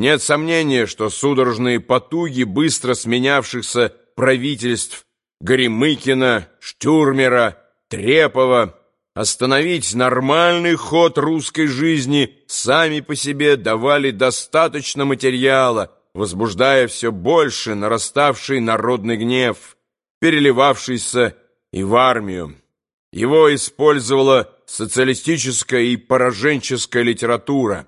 Нет сомнения, что судорожные потуги быстро сменявшихся правительств Горемыкина, Штюрмера, Трепова остановить нормальный ход русской жизни сами по себе давали достаточно материала, возбуждая все больше нараставший народный гнев, переливавшийся и в армию. Его использовала социалистическая и пораженческая литература.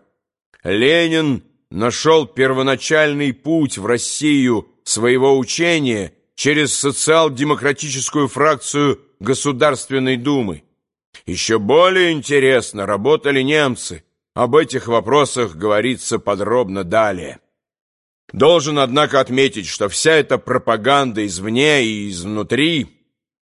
Ленин нашел первоначальный путь в Россию своего учения через социал-демократическую фракцию Государственной Думы. Еще более интересно работали немцы. Об этих вопросах говорится подробно далее. Должен, однако, отметить, что вся эта пропаганда извне и изнутри,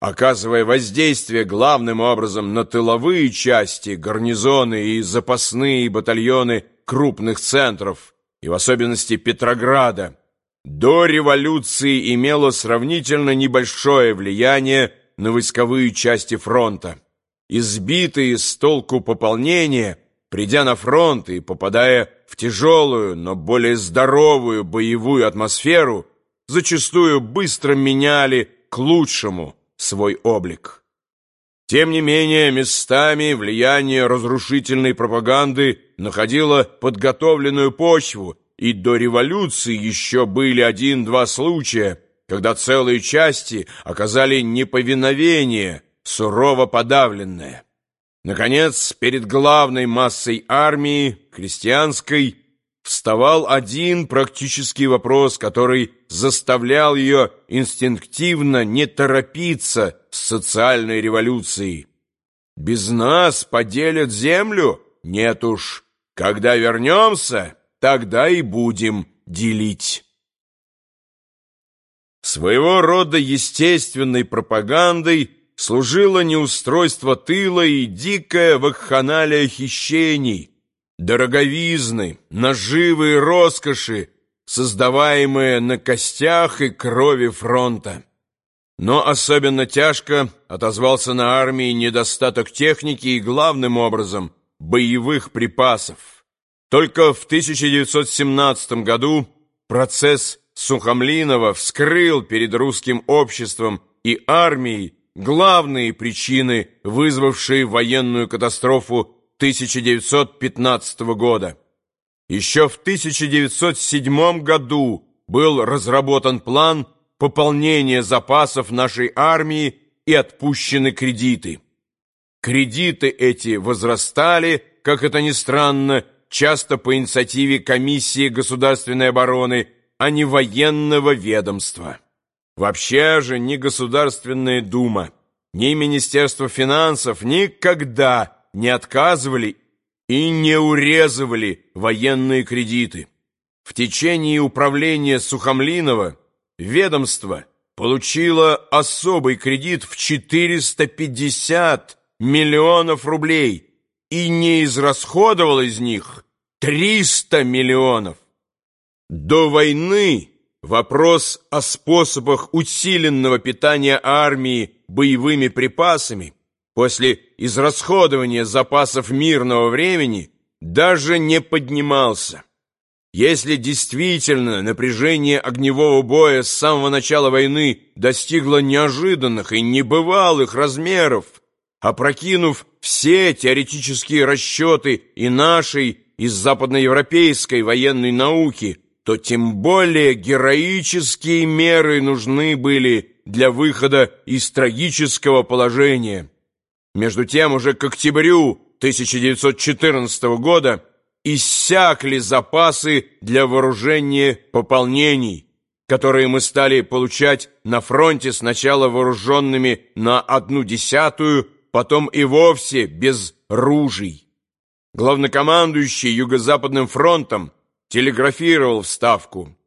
оказывая воздействие главным образом на тыловые части, гарнизоны и запасные батальоны крупных центров, и в особенности Петрограда, до революции имела сравнительно небольшое влияние на войсковые части фронта. Избитые с толку пополнения, придя на фронт и попадая в тяжелую, но более здоровую боевую атмосферу, зачастую быстро меняли к лучшему свой облик. Тем не менее, местами влияние разрушительной пропаганды находило подготовленную почву, и до революции еще были один-два случая, когда целые части оказали неповиновение, сурово подавленное. Наконец, перед главной массой армии, крестьянской, вставал один практический вопрос, который заставлял ее инстинктивно не торопиться с социальной революцией. «Без нас поделят землю? Нет уж. Когда вернемся, тогда и будем делить». Своего рода естественной пропагандой служило неустройство тыла и дикая вакханалия хищений, дороговизны, наживы и роскоши, создаваемые на костях и крови фронта. Но особенно тяжко отозвался на армии недостаток техники и, главным образом, боевых припасов. Только в 1917 году процесс Сухомлинова вскрыл перед русским обществом и армией главные причины, вызвавшие военную катастрофу 1915 года. Еще в 1907 году был разработан план пополнения запасов нашей армии и отпущены кредиты. Кредиты эти возрастали, как это ни странно, часто по инициативе Комиссии государственной обороны, а не военного ведомства. Вообще же ни Государственная Дума, ни Министерство финансов никогда не отказывали и не урезывали военные кредиты. В течение управления Сухомлинова ведомство получило особый кредит в 450 миллионов рублей и не израсходовало из них 300 миллионов. До войны Вопрос о способах усиленного питания армии боевыми припасами после израсходования запасов мирного времени даже не поднимался. Если действительно напряжение огневого боя с самого начала войны достигло неожиданных и небывалых размеров, опрокинув все теоретические расчеты и нашей, и западноевропейской военной науки – то тем более героические меры нужны были для выхода из трагического положения. Между тем, уже к октябрю 1914 года иссякли запасы для вооружения пополнений, которые мы стали получать на фронте сначала вооруженными на одну десятую, потом и вовсе без ружей. Главнокомандующий Юго-Западным фронтом телеграфировал в Ставку.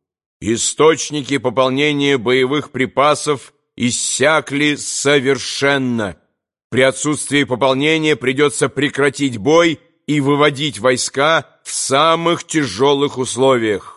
Источники пополнения боевых припасов иссякли совершенно. При отсутствии пополнения придется прекратить бой и выводить войска в самых тяжелых условиях.